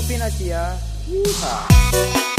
Opina siya. Yeehaw!